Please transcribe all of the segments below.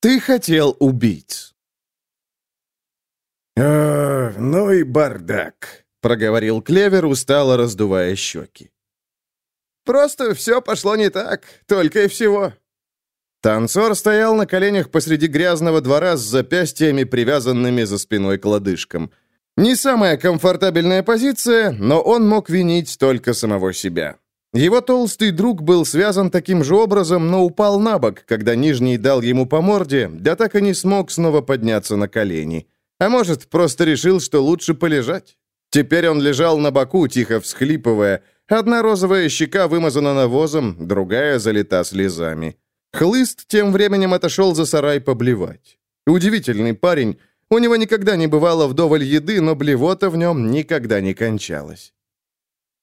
Ты хотел убить. «О, ну и бардак», — проговорил Клевер, устало раздувая щеки. «Просто все пошло не так, только и всего». Танцор стоял на коленях посреди грязного двора с запястьями, привязанными за спиной к лодыжкам. Не самая комфортабельная позиция, но он мог винить только самого себя. Его толстый друг был связан таким же образом, но упал на бок, когда Нижний дал ему по морде, да так и не смог снова подняться на колени. А может, просто решил, что лучше полежать. Теперь он лежал на боку, тихо всхлипывая. Одна розовая щека вымазана навозом, другая залита слезами. Хлыст тем временем отошел за сарай поблевать. Удивительный парень. У него никогда не бывало вдоволь еды, но блевота в нем никогда не кончалась.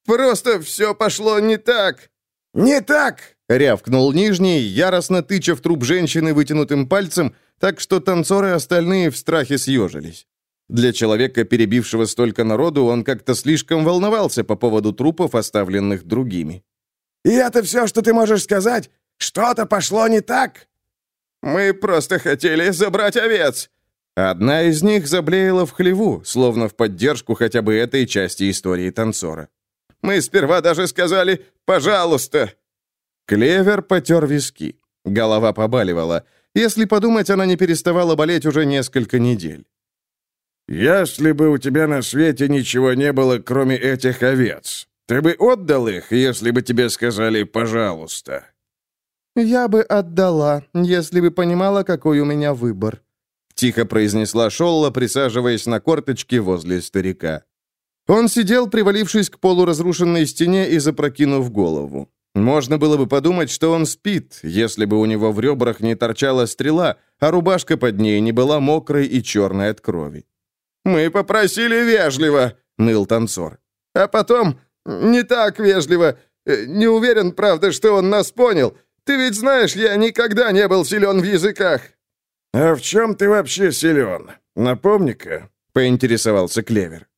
«Просто все пошло не так!» «Не так!» — рявкнул Нижний, яростно тыча в труп женщины вытянутым пальцем, так что танцоры остальные в страхе съежились. Для человека, перебившего столько народу, он как-то слишком волновался по поводу трупов, оставленных другими. «И это все, что ты можешь сказать? Что-то пошло не так?» «Мы просто хотели забрать овец!» Одна из них заблеяла в хлеву, словно в поддержку хотя бы этой части истории танцора. «Мы сперва даже сказали «пожалуйста». Клевер потер виски. Голова побаливала. Если подумать, она не переставала болеть уже несколько недель. «Если бы у тебя на свете ничего не было, кроме этих овец, ты бы отдал их, если бы тебе сказали «пожалуйста»?» «Я бы отдала, если бы понимала, какой у меня выбор», — тихо произнесла Шолла, присаживаясь на корточки возле старика. Он сидел, привалившись к полуразрушенной стене и запрокинув голову. Можно было бы подумать, что он спит, если бы у него в ребрах не торчала стрела, а рубашка под ней не была мокрой и черной от крови. «Мы попросили вежливо», — ныл танцор. «А потом не так вежливо. Э, не уверен, правда, что он нас понял. Ты ведь знаешь, я никогда не был силен в языках». «А в чем ты вообще силен? Напомни-ка», — поинтересовался Клевер.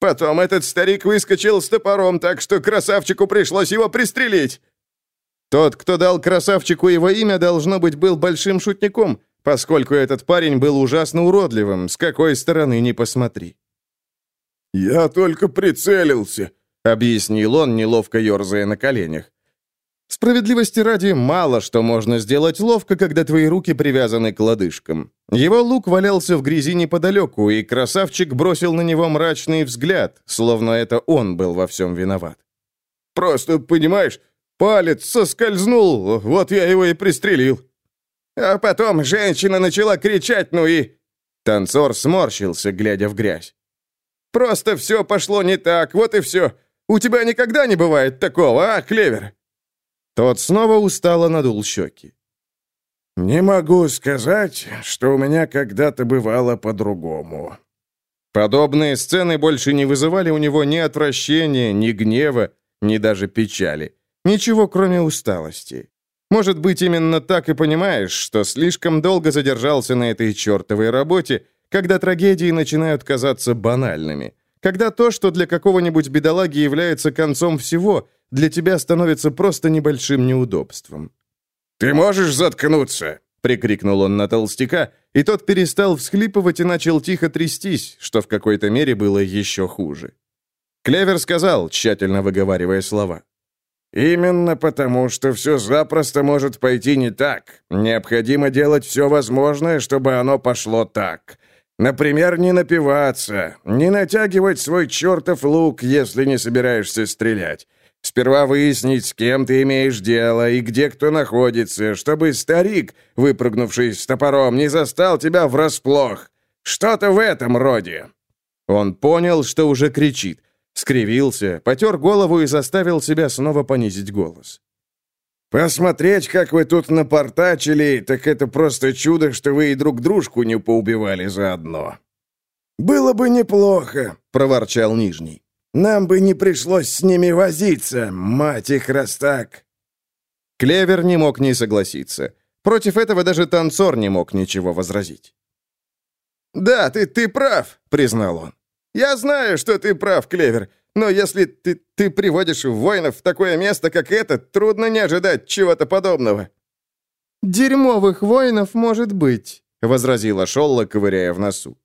Потом этот старик выскочил с топором, так что красавчику пришлось его пристрелить. Тот, кто дал красавчику его имя, должно быть, был большим шутником, поскольку этот парень был ужасно уродливым, с какой стороны ни посмотри. «Я только прицелился», — объяснил он, неловко ерзая на коленях. Справедливости ради, мало что можно сделать ловко, когда твои руки привязаны к лодыжкам. Его лук валялся в грязи неподалеку, и красавчик бросил на него мрачный взгляд, словно это он был во всем виноват. «Просто, понимаешь, палец соскользнул, вот я его и пристрелил». А потом женщина начала кричать, ну и... Танцор сморщился, глядя в грязь. «Просто все пошло не так, вот и все. У тебя никогда не бывает такого, а, Клевер?» Тот снова устало надул щеки. «Не могу сказать, что у меня когда-то бывало по-другому». Подобные сцены больше не вызывали у него ни отвращения, ни гнева, ни даже печали. Ничего, кроме усталости. Может быть, именно так и понимаешь, что слишком долго задержался на этой чертовой работе, когда трагедии начинают казаться банальными. Когда то, что для какого-нибудь бедолаги является концом всего, для тебя становится просто небольшим неудобством. «Ты можешь заткнуться?» — прикрикнул он на толстяка, и тот перестал всхлипывать и начал тихо трястись, что в какой-то мере было еще хуже. Клевер сказал, тщательно выговаривая слова. «Именно потому, что все запросто может пойти не так. Необходимо делать все возможное, чтобы оно пошло так. Например, не напиваться, не натягивать свой чертов лук, если не собираешься стрелять. Сперва выяснить, с кем ты имеешь дело и где кто находится, чтобы старик, выпрыгнувший с топором, не застал тебя врасплох. Что-то в этом роде». Он понял, что уже кричит, скривился, потер голову и заставил себя снова понизить голос. «Посмотреть, как вы тут напортачили, так это просто чудо, что вы и друг дружку не поубивали заодно». «Было бы неплохо», — проворчал Нижний. Нам бы не пришлось с ними возиться, мать их раз так!» Клевер не мог не согласиться. Против этого даже танцор не мог ничего возразить. «Да, ты, ты прав», — признал он. «Я знаю, что ты прав, Клевер, но если ты, ты приводишь воинов в такое место, как это, трудно не ожидать чего-то подобного». Дерьмовых воинов может быть», — возразила Шолла, ковыряя в носу.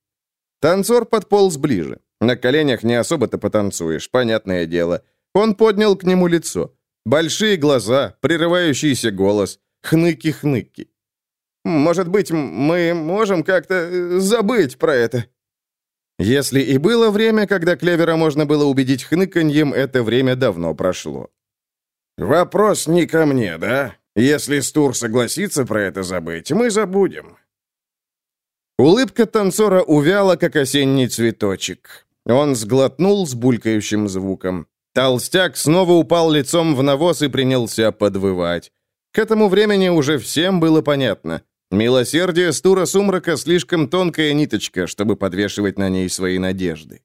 Танцор подполз ближе. На коленях не особо-то потанцуешь, понятное дело. Он поднял к нему лицо. Большие глаза, прерывающийся голос, хныки-хныки. «Может быть, мы можем как-то э, забыть про это?» Если и было время, когда Клевера можно было убедить хныканьем, это время давно прошло. «Вопрос не ко мне, да? Если Стур согласится про это забыть, мы забудем». Улыбка танцора увяла, как осенний цветочек. Он сглотнул с булькающим звуком. Толстяк снова упал лицом в навоз и принялся подвывать. К этому времени уже всем было понятно. Милосердие Стура Сумрака слишком тонкая ниточка, чтобы подвешивать на ней свои надежды.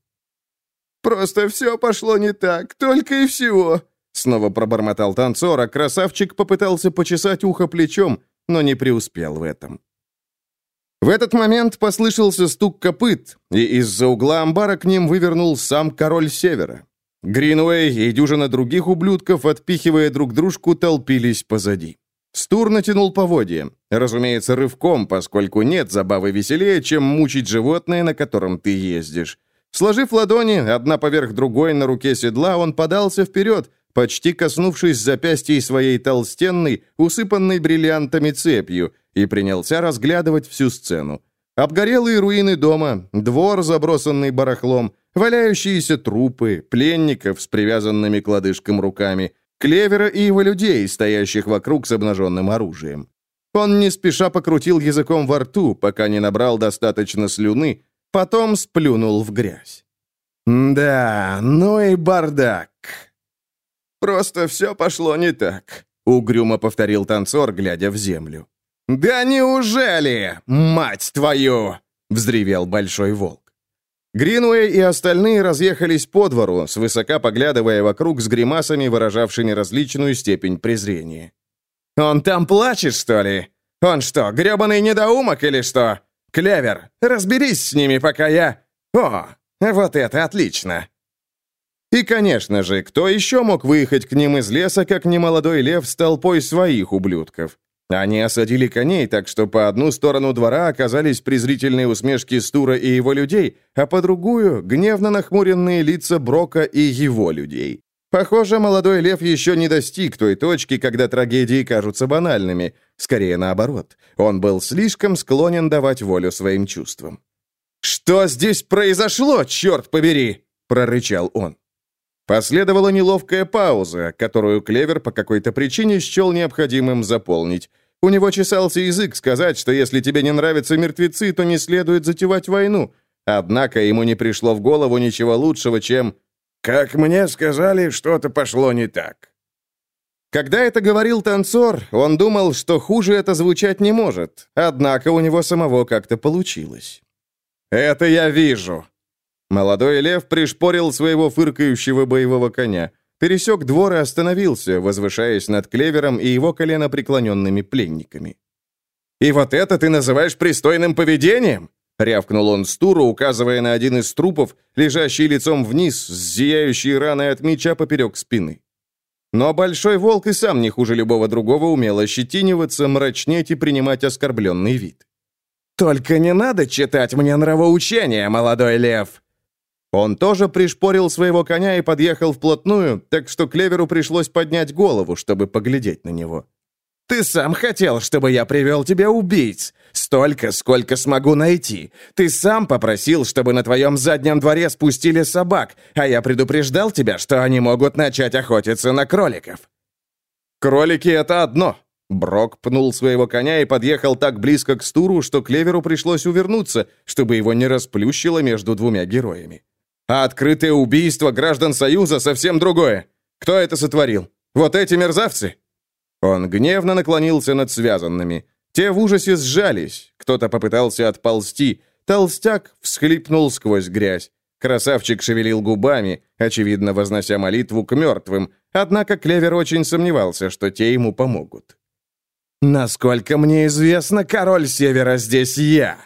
«Просто все пошло не так, только и всего», — снова пробормотал танцор, а красавчик попытался почесать ухо плечом, но не преуспел в этом. В этот момент послышался стук копыт, и из-за угла амбара к ним вывернул сам король Севера. Гринуэй и дюжина других ублюдков, отпихивая друг дружку, толпились позади. Стур натянул поводья. Разумеется, рывком, поскольку нет забавы веселее, чем мучить животное, на котором ты ездишь. Сложив ладони, одна поверх другой на руке седла, он подался вперед, почти коснувшись запястьей своей толстенной, усыпанной бриллиантами цепью, и принялся разглядывать всю сцену. Обгорелые руины дома, двор, забросанный барахлом, валяющиеся трупы, пленников с привязанными к лодыжкам руками, Клевера и его людей, стоящих вокруг с обнаженным оружием. Он не спеша покрутил языком во рту, пока не набрал достаточно слюны, потом сплюнул в грязь. «Да, ну и бардак!» «Просто все пошло не так», — угрюмо повторил танцор, глядя в землю. «Да неужели, мать твою!» — взревел Большой Волк. Гринуэй и остальные разъехались по двору, свысока поглядывая вокруг с гримасами, выражавшими различную степень презрения. «Он там плачет, что ли? Он что, гребаный недоумок или что? Клевер, разберись с ними, пока я... О, вот это отлично!» И, конечно же, кто еще мог выехать к ним из леса, как немолодой лев с толпой своих ублюдков? Они осадили коней, так что по одну сторону двора оказались презрительные усмешки Стура и его людей, а по другую — гневно нахмуренные лица Брока и его людей. Похоже, молодой лев еще не достиг той точки, когда трагедии кажутся банальными. Скорее наоборот. Он был слишком склонен давать волю своим чувствам. «Что здесь произошло, черт побери?» — прорычал он. Последовала неловкая пауза, которую Клевер по какой-то причине счел необходимым заполнить. У него чесался язык сказать, что если тебе не нравятся мертвецы, то не следует затевать войну. Однако ему не пришло в голову ничего лучшего, чем «Как мне сказали, что-то пошло не так». Когда это говорил танцор, он думал, что хуже это звучать не может, однако у него самого как-то получилось. «Это я вижу», Молодой лев пришпорил своего фыркающего боевого коня, пересек двор и остановился, возвышаясь над клевером и его коленопреклоненными пленниками. «И вот это ты называешь пристойным поведением?» — рявкнул он Стуру, указывая на один из трупов, лежащий лицом вниз, с зияющей раной от меча поперек спины. Но Большой Волк и сам не хуже любого другого умел ощетиниваться, мрачнеть и принимать оскорбленный вид. «Только не надо читать мне нравоучения, молодой лев!» Он тоже пришпорил своего коня и подъехал вплотную, так что Клеверу пришлось поднять голову, чтобы поглядеть на него. «Ты сам хотел, чтобы я привел тебе убийц. Столько, сколько смогу найти. Ты сам попросил, чтобы на твоем заднем дворе спустили собак, а я предупреждал тебя, что они могут начать охотиться на кроликов». «Кролики — это одно». Брок пнул своего коня и подъехал так близко к стуру, что Клеверу пришлось увернуться, чтобы его не расплющило между двумя героями. А открытое убийство граждан Союза совсем другое. Кто это сотворил? Вот эти мерзавцы?» Он гневно наклонился над связанными. Те в ужасе сжались. Кто-то попытался отползти. Толстяк всхлипнул сквозь грязь. Красавчик шевелил губами, очевидно, вознося молитву к мертвым. Однако Клевер очень сомневался, что те ему помогут. «Насколько мне известно, король Севера здесь я!»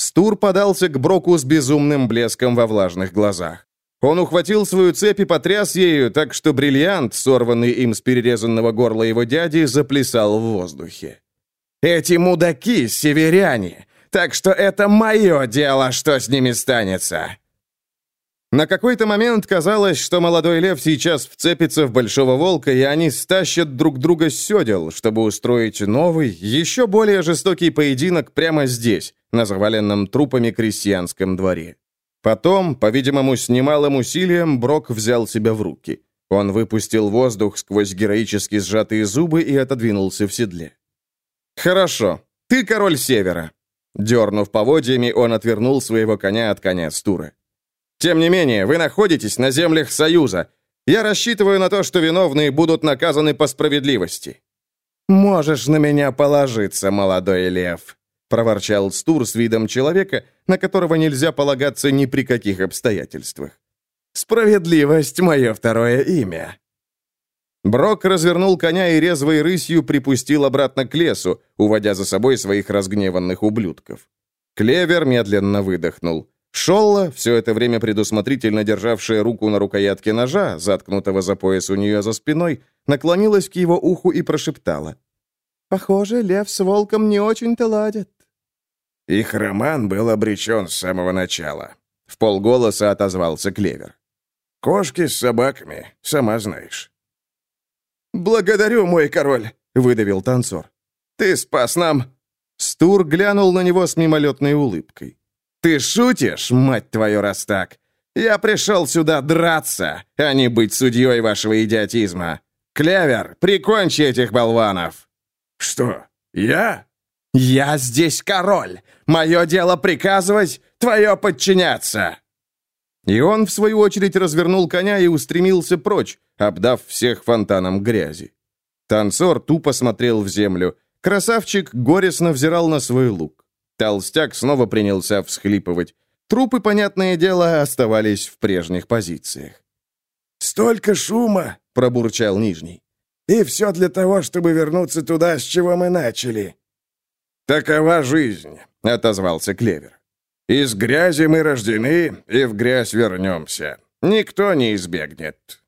Стур подался к Броку с безумным блеском во влажных глазах. Он ухватил свою цепь и потряс ею, так что бриллиант, сорванный им с перерезанного горла его дяди, заплясал в воздухе. Эти мудаки — северяне, так что это мое дело, что с ними станется». На какой-то момент казалось, что молодой лев сейчас вцепится в большого волка, и они стащат друг друга с седел, чтобы устроить новый, еще более жестокий поединок прямо здесь, на заваленном трупами крестьянском дворе. Потом, по-видимому, с немалым усилием, Брок взял себя в руки. Он выпустил воздух сквозь героически сжатые зубы и отодвинулся в седле. «Хорошо, ты король Севера». Дернув поводьями, он отвернул своего коня от коня Стура. «Тем не менее, вы находитесь на землях Союза. Я рассчитываю на то, что виновные будут наказаны по справедливости». «Можешь на меня положиться, молодой лев», — проворчал Стур с видом человека, на которого нельзя полагаться ни при каких обстоятельствах. «Справедливость — мое второе имя». Брок развернул коня и резвой рысью припустил обратно к лесу, уводя за собой своих разгневанных ублюдков. Клевер медленно выдохнул. Шолла, все это время предусмотрительно державшая руку на рукоятке ножа, заткнутого за пояс у нее за спиной, наклонилась к его уху и прошептала. «Похоже, лев с волком не очень-то ладят». Их роман был обречен с самого начала. В полголоса отозвался Клевер. «Кошки с собаками, сама знаешь». «Благодарю, мой король», — выдавил танцор. «Ты спас нам». Стур глянул на него с мимолетной улыбкой. «Ты шутишь, мать твою, раз так? Я пришел сюда драться, а не быть судьей вашего идиотизма. Клевер, прикончи этих болванов!» «Что, я?» «Я здесь король. Мое дело приказывать, твое подчиняться!» И он, в свою очередь, развернул коня и устремился прочь, обдав всех фонтаном грязи. Танцор тупо смотрел в землю. Красавчик горестно взирал на свой лук. Толстяк снова принялся всхлипывать. Трупы, понятное дело, оставались в прежних позициях. «Столько шума!» — пробурчал Нижний. «И все для того, чтобы вернуться туда, с чего мы начали». «Такова жизнь», — отозвался Клевер. «Из грязи мы рождены, и в грязь вернемся. Никто не избегнет».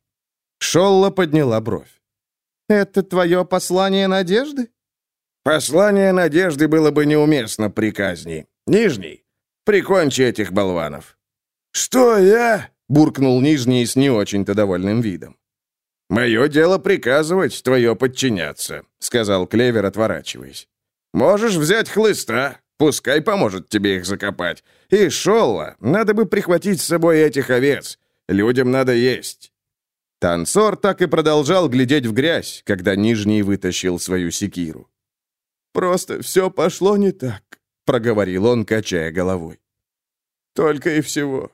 Шолла подняла бровь. «Это твое послание надежды?» «Послание надежды было бы неуместно при казни. Нижний, прикончи этих болванов». «Что я?» — буркнул Нижний с не очень-то довольным видом. «Мое дело приказывать, твое подчиняться», — сказал Клевер, отворачиваясь. «Можешь взять хлыста, пускай поможет тебе их закопать. И Шолла, надо бы прихватить с собой этих овец. Людям надо есть». Танцор так и продолжал глядеть в грязь, когда Нижний вытащил свою секиру. «Просто все пошло не так», — проговорил он, качая головой. «Только и всего.